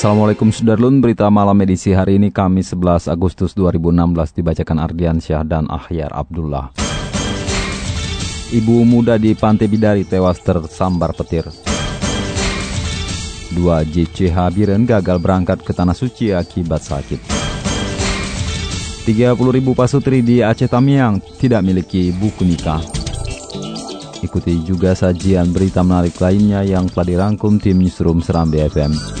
Assalamualaikum Sudarlun, berita malam edisi hari ini Kamis 11 Agustus 2016 dibacakan Ardian Syah dan Ahyar Abdullah. Ibu muda di Pantai Bidari tewas tersambar petir. Dua JCH Biren gagal berangkat ke Tanah Suci akibat sakit. 30 ribu pasutri di Aceh Tamiang tidak miliki buku nikah. Ikuti juga sajian berita menarik lainnya yang telah dirangkum tim Newsroom Serambi FM.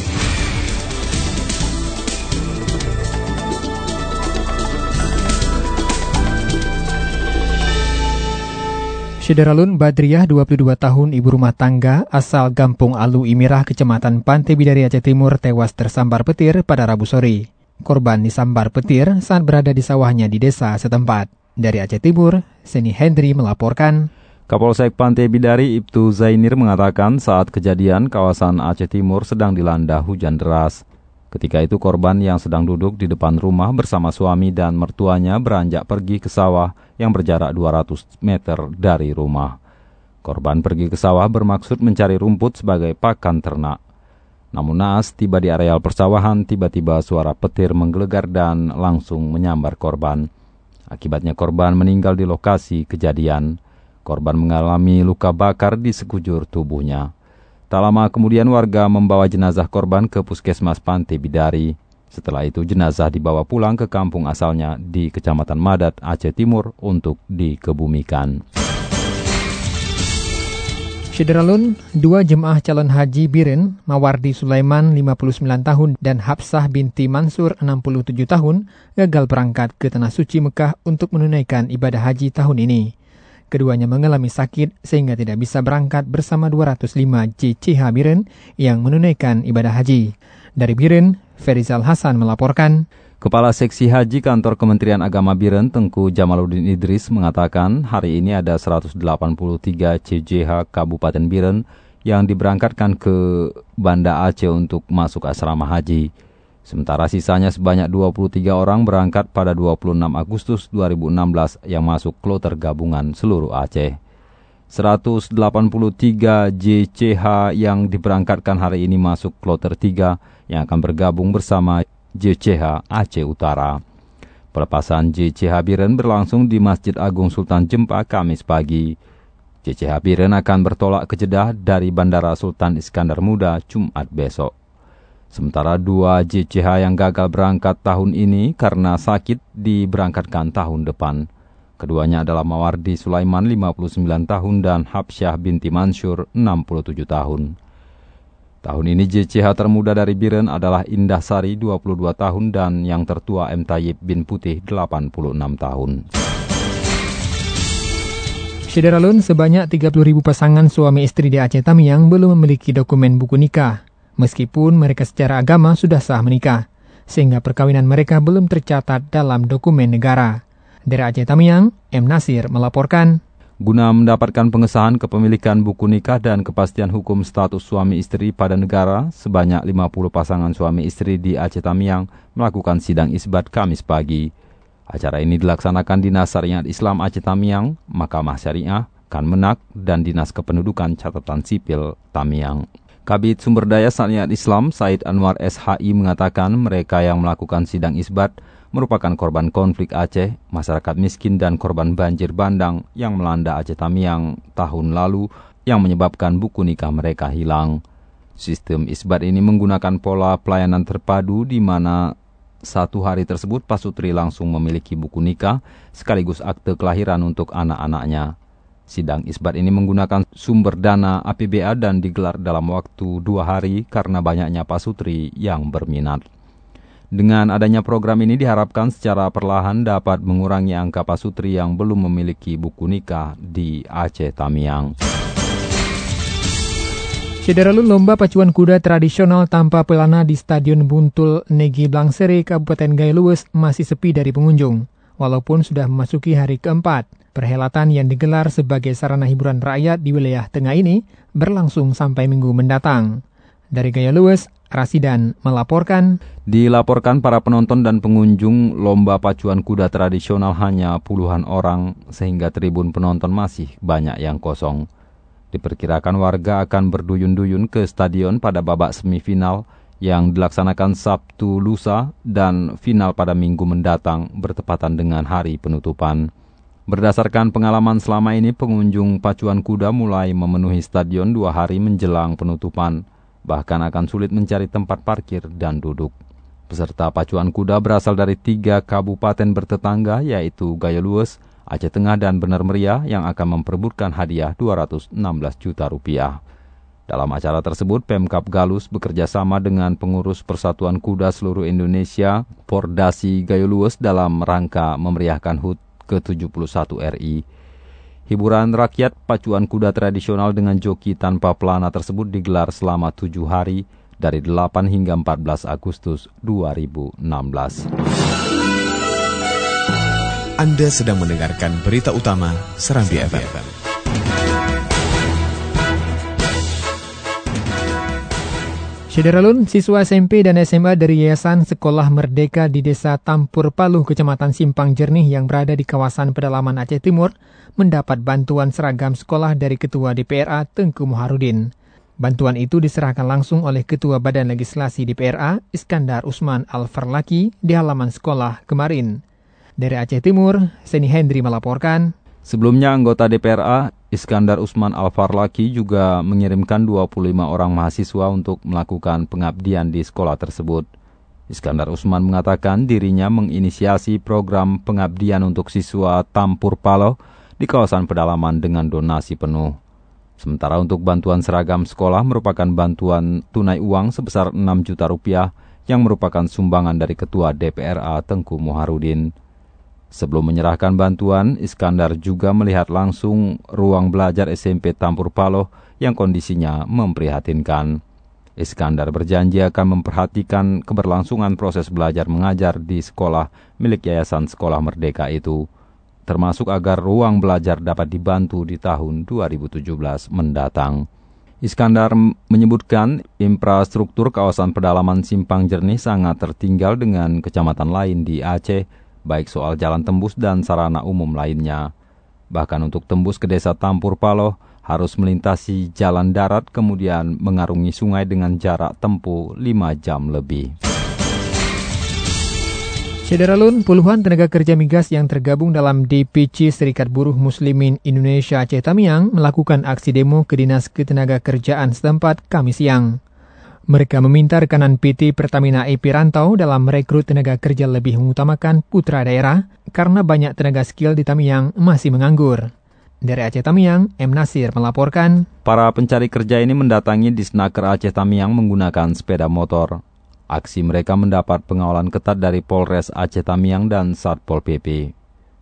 Syederalun Badriah 22 tahun ibu rumah tangga asal Gampung Alu Imirah Kecamatan Pantai Bidari Aceh Timur tewas tersambar petir pada Rabu sore. Korban disambar petir saat berada di sawahnya di desa setempat. Dari Aceh Timur, Seni Hendri melaporkan. Kapolsek Pantai Bidari Ibtu Zainir mengatakan saat kejadian kawasan Aceh Timur sedang dilanda hujan deras. Ketika itu korban yang sedang duduk di depan rumah bersama suami dan mertuanya beranjak pergi ke sawah yang berjarak 200 meter dari rumah. Korban pergi ke sawah bermaksud mencari rumput sebagai pakan ternak. Namun naas tiba di areal persawahan tiba-tiba suara petir menggelegar dan langsung menyambar korban. Akibatnya korban meninggal di lokasi kejadian. Korban mengalami luka bakar di sekujur tubuhnya. Tak lama kemudian warga membawa jenazah korban ke puskesmas Pantai Bidari. Setelah itu jenazah dibawa pulang ke kampung asalnya di Kecamatan Madat, Aceh Timur untuk dikebumikan. Syederalun, dua jemaah calon haji Biren, Mawardi Sulaiman 59 tahun dan Hapsah binti Mansur 67 tahun gagal berangkat ke Tanah Suci Mekah untuk menunaikan ibadah haji tahun ini. Keduanya mengalami sakit sehingga tidak bisa berangkat bersama 205 JCH Biren yang menunaikan ibadah haji. Dari Biren, Ferizal Hasan melaporkan. Kepala Seksi Haji Kantor Kementerian Agama Biren Tengku Jamaluddin Idris mengatakan hari ini ada 183 CJH Kabupaten Biren yang diberangkatkan ke Banda Aceh untuk masuk asrama haji. Sementara sisanya sebanyak 23 orang berangkat pada 26 Agustus 2016 yang masuk kloter gabungan seluruh Aceh. 183 JCH yang diberangkatkan hari ini masuk kloter 3 yang akan bergabung bersama JCH Aceh Utara. Pelepasan JCH Biren berlangsung di Masjid Agung Sultan Jempa Kamis pagi. JCH Biren akan bertolak ke Jeddah dari Bandara Sultan Iskandar Muda Jumat besok. Sementara dua JCH yang gagal berangkat tahun ini karena sakit diberangkatkan tahun depan. Keduanya adalah Mawardi Sulaiman 59 tahun dan Habsyah binti Mansur 67 tahun. Tahun ini JCH termuda dari Biren adalah Indah Sari 22 tahun dan yang tertua M. Tayyib bin Putih 86 tahun. Syederalun, sebanyak 30 ribu pasangan suami istri di Aceh Tamiang belum memiliki dokumen buku nikah meskipun mereka secara agama sudah sah menikah, sehingga perkawinan mereka belum tercatat dalam dokumen negara. Dari Aceh Tamiang, M. Nasir melaporkan. Guna mendapatkan pengesahan kepemilikan buku nikah dan kepastian hukum status suami istri pada negara, sebanyak 50 pasangan suami istri di Aceh Tamiang melakukan sidang isbat Kamis pagi. Acara ini dilaksanakan Dinas Syariat Islam Aceh Tamiang, Mahkamah Syariah, Kanmenak, dan Dinas Kependudukan Catatan Sipil Tamiang. Kabit Sumber Daya Syariat Islam Said Anwar SHI mengatakan mereka yang melakukan sidang isbat merupakan korban konflik Aceh, masyarakat miskin dan korban banjir bandang yang melanda Aceh Tamiang tahun lalu yang menyebabkan buku nikah mereka hilang. Sistem isbat ini menggunakan pola pelayanan terpadu di mana satu hari tersebut pasutri langsung memiliki buku nikah sekaligus akte kelahiran untuk anak-anaknya. Sidang isbat ini menggunakan sumber dana APBA dan digelar dalam waktu dua hari karena banyaknya pasutri yang berminat. Dengan adanya program ini diharapkan secara perlahan dapat mengurangi angka pasutri yang belum memiliki buku nikah di Aceh Tamiang. Cederalun lomba pacuan kuda tradisional tanpa pelana di Stadion Buntul Negi Blangsere, Kabupaten Gaya Luwes masih sepi dari pengunjung, walaupun sudah memasuki hari keempat. Perhelatan yang digelar sebagai sarana hiburan rakyat di wilayah tengah ini berlangsung sampai minggu mendatang. Dari Gaya Luwes, Rasidan melaporkan. Dilaporkan para penonton dan pengunjung lomba pacuan kuda tradisional hanya puluhan orang sehingga tribun penonton masih banyak yang kosong. Diperkirakan warga akan berduyun-duyun ke stadion pada babak semifinal yang dilaksanakan Sabtu lusa dan final pada minggu mendatang bertepatan dengan hari penutupan. Berdasarkan pengalaman selama ini, pengunjung pacuan kuda mulai memenuhi stadion dua hari menjelang penutupan, bahkan akan sulit mencari tempat parkir dan duduk. Peserta pacuan kuda berasal dari tiga kabupaten bertetangga, yaitu Gaya Lues, Aceh Tengah, dan Benar Meriah yang akan memperebutkan hadiah 216 juta rupiah. Dalam acara tersebut, Pemkap Galus bekerja sama dengan pengurus Persatuan Kuda seluruh Indonesia, Pordasi Lues dalam rangka memeriahkan HUT ke-71 RI. Hiburan rakyat pacuan kuda tradisional dengan joki tanpa pelana tersebut digelar selama tujuh hari dari 8 hingga 14 Agustus 2016. Anda sedang mendengarkan berita utama Serambi FM. Syederalun, siswa SMP dan SMA dari Yayasan Sekolah Merdeka di Desa Tampur Paluh, Kecamatan Simpang Jernih yang berada di kawasan pedalaman Aceh Timur, mendapat bantuan seragam sekolah dari Ketua DPRA Tengku Muharudin. Bantuan itu diserahkan langsung oleh Ketua Badan Legislasi DPRA, Iskandar Usman Al-Farlaki, di halaman sekolah kemarin. Dari Aceh Timur, Seni Hendri melaporkan. Sebelumnya anggota DPRA Iskandar Usman Al-Farlaki juga mengirimkan 25 orang mahasiswa untuk melakukan pengabdian di sekolah tersebut. Iskandar Usman mengatakan dirinya menginisiasi program pengabdian untuk siswa Tampur Paloh di kawasan pedalaman dengan donasi penuh. Sementara untuk bantuan seragam sekolah merupakan bantuan tunai uang sebesar 6 juta rupiah yang merupakan sumbangan dari Ketua DPRA Tengku Muharudin. Sebelum menyerahkan bantuan, Iskandar juga melihat langsung ruang belajar SMP Tampur Paloh yang kondisinya memprihatinkan. Iskandar berjanji akan memperhatikan keberlangsungan proses belajar mengajar di sekolah milik Yayasan Sekolah Merdeka itu, termasuk agar ruang belajar dapat dibantu di tahun 2017 mendatang. Iskandar menyebutkan infrastruktur kawasan pedalaman Simpang Jernih sangat tertinggal dengan kecamatan lain di Aceh baik soal jalan tembus dan sarana umum lainnya. Bahkan untuk tembus ke desa Tampur Paloh, harus melintasi jalan darat kemudian mengarungi sungai dengan jarak tempuh 5 jam lebih. Sederalun, puluhan tenaga kerja migas yang tergabung dalam DPC Serikat Buruh Muslimin Indonesia Aceh Tamiang melakukan aksi demo ke Dinas Ketenaga Kerjaan setempat Kamis siang. Mereka meminta rekanan PT Pertamina EP Rantau dalam merekrut tenaga kerja lebih mengutamakan putra daerah karena banyak tenaga skill di Tamiang masih menganggur. Dari Aceh Tamiang, M. Nasir melaporkan. Para pencari kerja ini mendatangi di Snaker Aceh Tamiang menggunakan sepeda motor. Aksi mereka mendapat pengawalan ketat dari Polres Aceh Tamiang dan Satpol PP.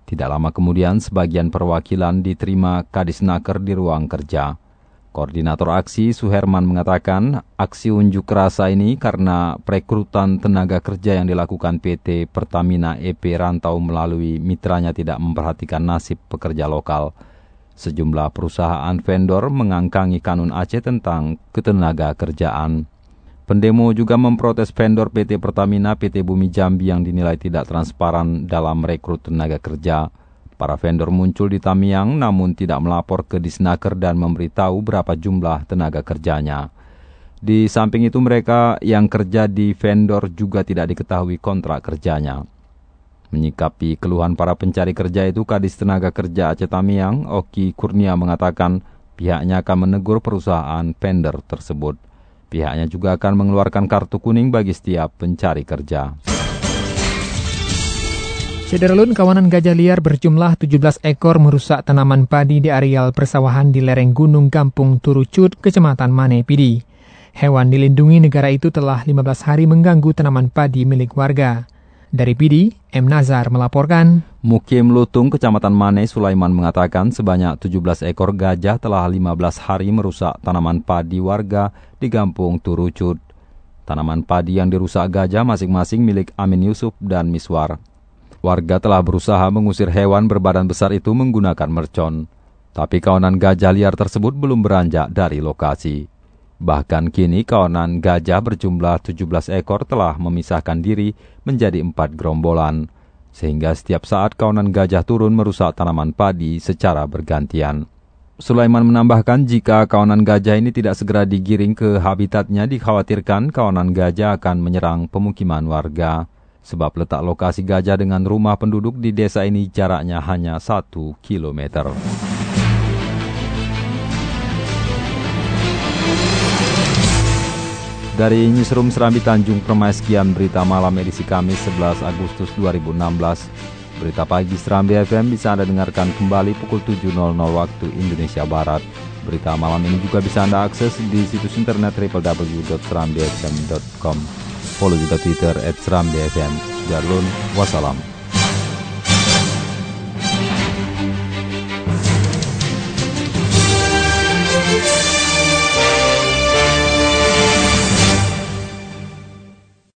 Tidak lama kemudian, sebagian perwakilan diterima Kadisnaker di ruang kerja. Koordinator aksi Suherman mengatakan aksi unjuk rasa ini karena perekrutan tenaga kerja yang dilakukan PT Pertamina EP Rantau melalui mitranya tidak memperhatikan nasib pekerja lokal. Sejumlah perusahaan vendor mengangkangi kanun Aceh tentang ketenaga kerjaan. Pendemo juga memprotes vendor PT Pertamina PT Bumi Jambi yang dinilai tidak transparan dalam merekrut tenaga kerja. Para vendor muncul di Tamiang namun tidak melapor ke Disnaker dan memberitahu berapa jumlah tenaga kerjanya. Di samping itu mereka yang kerja di vendor juga tidak diketahui kontrak kerjanya. Menyikapi keluhan para pencari kerja itu, Kadis Tenaga Kerja Aceh Tamiang, Oki Kurnia mengatakan pihaknya akan menegur perusahaan vendor tersebut. Pihaknya juga akan mengeluarkan kartu kuning bagi setiap pencari kerja. Sederalun kawanan gajah liar berjumlah 17 ekor merusak tanaman padi di areal persawahan di lereng Gunung Gampung Turucut, Kecamatan Mane Pidi. Hewan dilindungi negara itu telah 15 hari mengganggu tanaman padi milik warga. Dari Pidi, M. Nazar melaporkan. Mukim Lutung, Kecamatan Mane, Sulaiman mengatakan sebanyak 17 ekor gajah telah 15 hari merusak tanaman padi warga di Gampung Turucut. Tanaman padi yang dirusak gajah masing-masing milik Amin Yusuf dan Miswar. Warga telah berusaha mengusir hewan berbadan besar itu menggunakan mercon. Tapi kawanan gajah liar tersebut belum beranjak dari lokasi. Bahkan kini kawanan gajah berjumlah 17 ekor telah memisahkan diri menjadi empat gerombolan. Sehingga setiap saat kawanan gajah turun merusak tanaman padi secara bergantian. Sulaiman menambahkan jika kawanan gajah ini tidak segera digiring ke habitatnya dikhawatirkan kawanan gajah akan menyerang pemukiman warga sebab letak lokasi gajah dengan rumah penduduk di desa ini jaraknya hanya satu kilometer. Dari Newsroom Serambi Tanjung Permai sekian berita malam edisi Kamis 11 Agustus 2016. Berita pagi Serambi FM bisa Anda dengarkan kembali pukul 7.00 waktu Indonesia Barat. Berita malam ini juga bisa Anda akses di situs internet www.serambifm.com follow juga Twitter at Seram BFM. Darulun, wassalam.